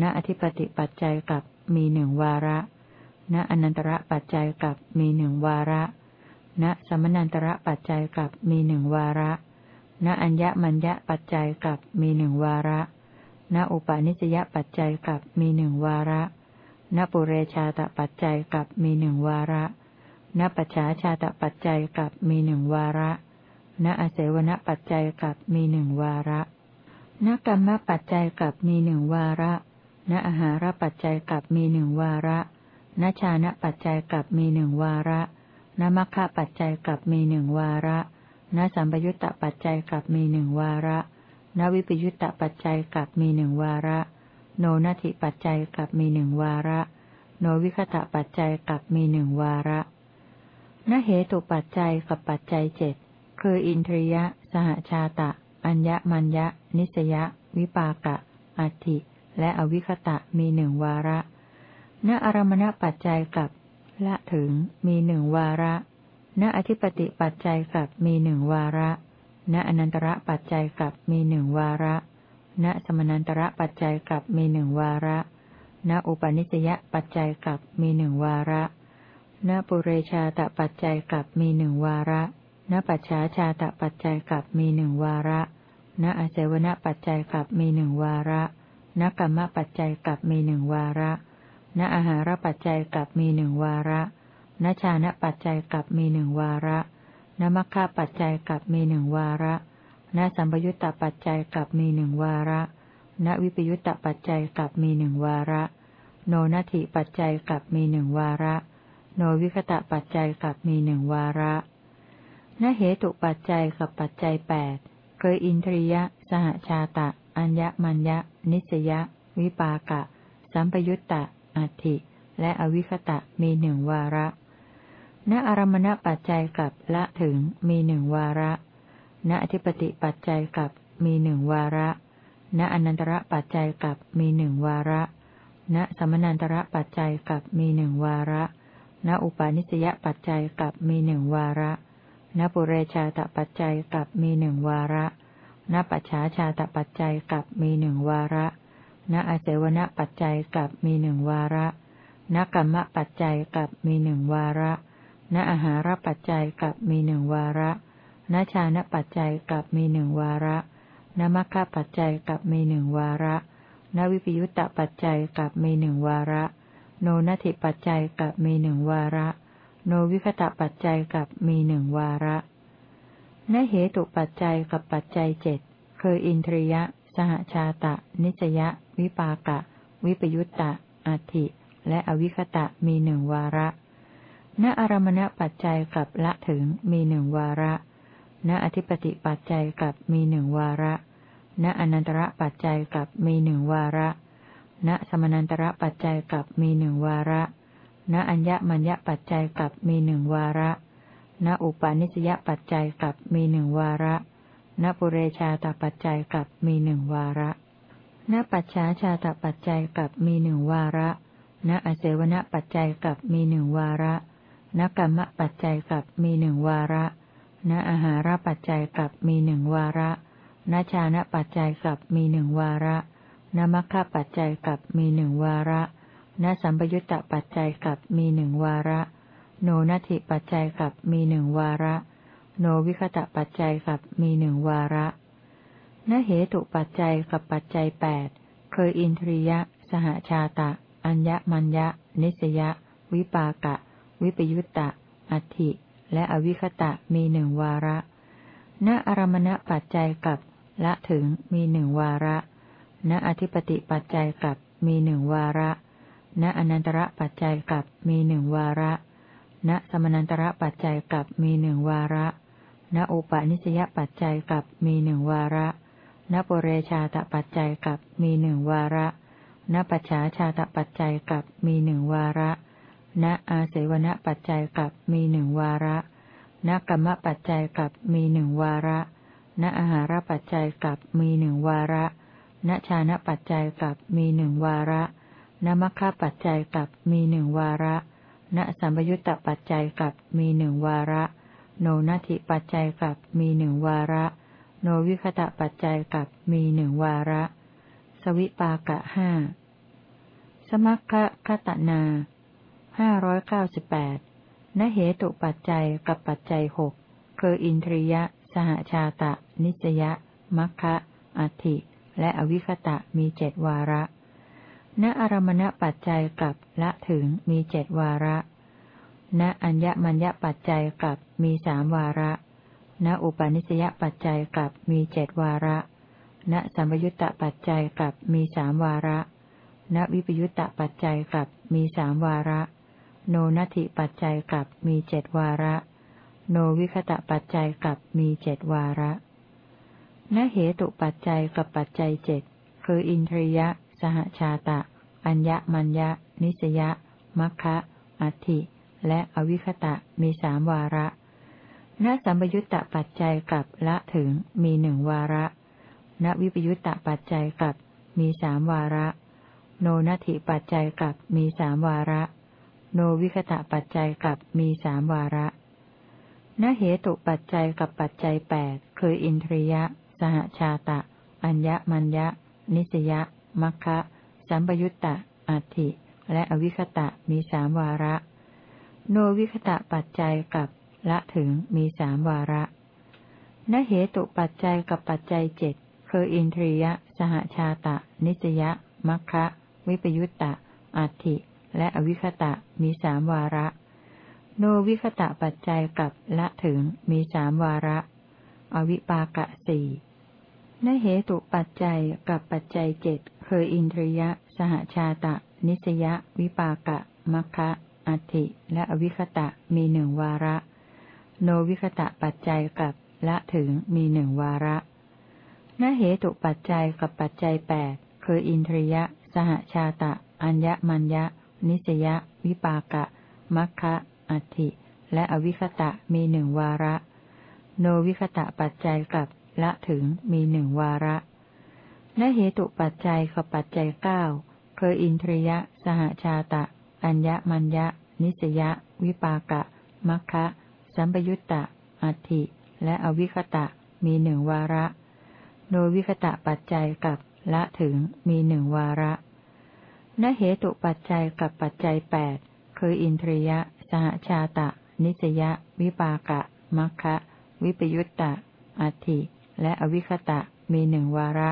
Speaker 1: ณอธิปติปัจจัยกับมีหนึ่งวาระ ณอนันตระปัจจัยกับมีหนึ่งวาระ ณสมนันตระปัจจัยกับมีหนึ่งวาระ ณอัญญมัญญปัจจัยกับมีหนึ่งวาระ ณอุปาณิสยปัจจัยกับมีหนึ่งวาระ ณปุเรชาตปัจจัยกับมีหนึ่งวาระ ณปัจฉาชาตปัจจัยกับมีหนึ่งวาระ ณอเสวนปัจจัยกับมีหนึ่งวาระ ณกรรมปัจจัยกับมีหนึ่งวาระ ณอาหารปัจจัยกับมีหนึ่งวาระ ณชานะปัจจัยกับมีหนึ่งวาระ ณมัคคะปัจจัยกับมีหนึ่งวาระ ณสัมปยุตตปัจจัยกับมีหนึ่งวาระ ณวิปยุตตปัจจัยกับมีหนึ่งวาระ โนนัตถิปัจจัยกับมีหนึ่งวาระ โนวิคตะปัจจัยกับมีหนึ่งวาระ นเหตุปัจจัยกับปัจจัยเจ็ดคืออินทรียะ สหชาตะ อัญญมัญญะ นิสยะ วิปากะ อัติและอวิคตะมีหนึ่งวาระ ณอารมณปัจจัยกับ ละถึงมีหนึ่งวาระ ณอธิปติปัจจัยกับมีหนึ่งวาระ ณอนันตระปัจจัยกับมีหนึ่งวาระ ณสมนันตระปัจจัยกับมีหนึ่งวาระ ณอุปนิสยปัจจัยกับมีหนึ่งวาระ ณปุเรชาตปัจจัยกลับมีหนึ่งวาระณปัจฉาชาตปัจจัยกลับมีหนึ่งวาระณอาเสวนปัจจัยกลับมีหนึ่งวาระณกรรมปัจจัยกลับมีหนึ่งวาระณอาหารปัจจัยกลับมีหนึ่งวาระณชานะปัจจัยกลับมีหนึ่งวาระณมัคคะปัจจัยกลับมีหนึ่งวาระณสัมปยุตตปัจจัยกลับมีหนึ่งวาระณวิปยุตตปัจจัยกลับมีหนึ่งวาระ โนนัตถิปัจจัยกลับมีหนึ่งวาระ โนวิคตะปัจจัยกับมีหนึ่งวาระนเหตุปัจจัยกับปัจจัยแปดคืออินทรียะ สหชาตะ อัญญมัญญะ นิสยะ วิปากะ สัมปยุตตะ อัติ และอวิคตะมีหนึ่งวาระณอารมณปัจจัยกับละถึงมีหนึ่งวาระณอธิปติปัจจัยกับมีหนึ่งวาระณอนันตระปัจจัยกับมีหนึ่งวาระณสมนันตระปัจจัยกับมีหนึ่งวาระ ณอุปาณิสยปัจจัยกับมีหนึ่งวาระ ณปุเรชาตปัจจัยกับมีหนึ่งวาระ ณปัจฉาชาตปัจจัยกับมีหนึ่งวาระ ณอาเสวนปัจจัยกับมีหนึ่งวาระ ณกรรมปัจจัยกับมีหนึ่งวาระ ณอาหารปัจจัยกับมีหนึ่งวาระ ณชานะปัจจัยกับมีหนึ่งวาระณมัคคะปัจจัยกับมีหนึ่งวาระ ณวิปยุตตปัจจัยกับมีหนึ่งวาระ โนนัติปัจจัยกับมีหนึ่งวาระ โนวิคตะปัจจัยกับมีหนึ่งวาระณนเหตุปัจจัยกับปัจจัยเจ็ดคืออินทรียะ สหชาตะ นิจยะ วิปากะ วิปยุตตะอัติและอวิคตะมีหนึ่งวาระณอารมณปัจจัยกับละถึงมีหนึ่งวาระณอธิปติปัจจัยกับมีหนึ่งวาระณอนันตระปัจจัยกับมีหนึ่งวาระ ณสมนันตระปัจจัยกับมีหนึ่งวาระ ณอัญญมัญญปัจจัยกับมีหนึ่งวาระ ณอุปาณิสยปัจจัยกับมีหนึ่งวาระ ณปุเรชาตปัจจัยกับมีหนึ่งวาระ ณปัจฉาชาตปัจจัยกับมีหนึ่งวาระ ณอเสวนปัจจัยกับมีหนึ่งวาระ ณกรรมปัจจัยกับมีหนึ่งวาระ ณอาหารปัจจัยกับมีหนึ่งวาระ ณชานะปัจจัยกับมีหนึ่งวาระ ณมัคคะปัจจัยกับมีหนึ่งวาระณสัมปยุตตปัจจัยกับมีหนึ่งวาระ โนนัตถิปัจจัยกับมีหนึ่งวาระ โนวิคตะปัจจัยกับมีหนึ่งวาระณเหตุปัจจัยกับปัจจัยแปดเคยอินทรียะ สหชาตะ อัญญมัญญะ นิสยะ วิปากะ วิปยุตตะ อัตถิ และอวิคตะมีหนึ่งวาระ ณอารมณปัจจัยกับ ละถึงมีหนึ่งวาระ ณอธิปติปัจจัยกับมีหนึ่งวาระ ณอนันตระปัจจัยกับมีหนึ่งวาระ ณสมนันตระปัจจัยกับมีหนึ่งวาระ ณอุปนิสยปัจจัยกับมีหนึ่งวาระ ณปุเรชาตปัจจัยกับมีหนึ่งวาระ ณปัจฉาชาตปัจจัยกับมีหนึ่งวาระ ณอาเสวนปัจจัยกับมีหนึ่งวาระณกรรมปัจจัยกับมีหนึ่งวาระ ณอาหารปัจจัยกับมีหนึ่งวาระ ณชานะปัจจัยกับมีหนึ่งวาระณมัคคะปัจจัยกับมีหนึ่งวาระณสัมยุญตปัจจัยกับมีหนึ่งวาระ โนนัตถิปัจจัยกับมีหนึ่งวาระ โนวิคตะปัจจัยกับมีหนึ่งวาระ สวิปากะห้าสมัคคะคตนาห้าร้อยเก้าสิบแปดนเหตุปัจจัยกับปัจจัยหกคืออินทรียะ สหชาตะ นิจยะ มัคคะอัติ และอวิคตะมีเจ็ดวาระ ณอารมณปัจจัยกับละถึงมีเจ็ดวาระ ณอัญญมัญญปัจจัยกับมีสามวาระ ณอุปาณิสยปัจจัยกับมีเจ็ดวาระ ณสัมยุญตปัจจัยกับมีสามวาระ ณวิปยุตตปัจจัยกับมีสามวาระ โนนัตถิปัจจัยกับมีเจ็ดวาระ โนวิคตะปัจจัยกับมีเจ็ดวาระ ณเหตุปัจจัยกับปัจจัยเจ็ดคืออินทรียะ สหชาตะ อัญญมัญญะ นิสยะ มัคคะอัติและอวิคตะมีสามวาระณสัมปยุตตปัจจัยกับละถึงมีหนึ่งวาระ ณวิปยุตตปัจจัยกับมีสามวาระ โนนัตถิปัจจัยกับมีสามวาระ โนวิคตะปัจจัยกับมีสามวาระณเหตุปัจจัยกับปัจจัยแปดคืออินทรียะ สหชาตะ อัญญมัญญะ นิสยะ มัคคะ สัมปยุตตะ อัตถิ และอวิคตะมีสามวาระ โนวิคตะปัจจัยกับละถึงมีสามวาระนเหตุปัจจัยกับปัจจัยเจ็ดคืออินทรียะ สหชาตะ นิจยะ มัคคะ วิปยุตตะ อัตถิ และอวิคตะมีสามวาระ โนวิคตะปัจจัยกับละถึงมีสามวาระ อวิปากะสี่ นเหตุปัจจัยกับปัจจัยเจ็ดคืออินทรียะ สหชาตะ นิสยะ วิปากะมัคคะอัติและอวิคตะมีหนึ่งวาระ โนวิคตะปัจจัยกับละถึงมีหนึ่งวาระนเหตุปัจจัยกับปัจจัยแปดคืออินทรียะ สหชาตะ อัญญมัญญะ นิสยะ วิปากะมัคคะอัติและอวิคตะมีหนึ่งวาระ โนวิคตะปัจจัยกับ ละถึงมีหนึ่งวาระนเหตุปัจจัยกับปัจจัยเก้าคืออินทรียะ สหชาตะ อัญญมัญญะ นิสยะ วิปากะมัคคะสัมปยุตตะ อัติและอวิคตะ มีหนึ่งวาระ โดยวิคตะปัจจัยกับละถึงมีหนึ่งวาระนเหตุปัจจัยกับปัจจัยแปดคืออินทรียะ สหชาตะ นิสยะ วิปากะมัคคะวิปยุตตะ อัติ และอวิคตะมีหนึ่งวาระ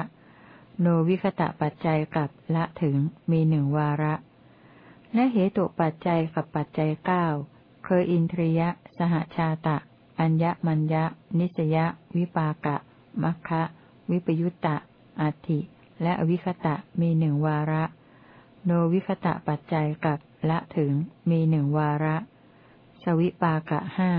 Speaker 1: โนวิคตะปัจจัยกับละถึงมีหนึ่งวาระนเหตุปัจจัยกับปัจจัยเก้าคืออินทรียะ สหชาตะ อัญญมัญญะ นิสยะ วิปากะ มัคคะวิปยุตตะ อัติและอวิคตะมีหนึ่งวาระ โนวิคตะปัจจัยกับละถึงมีหนึ่งวาระ สวิปากะห้า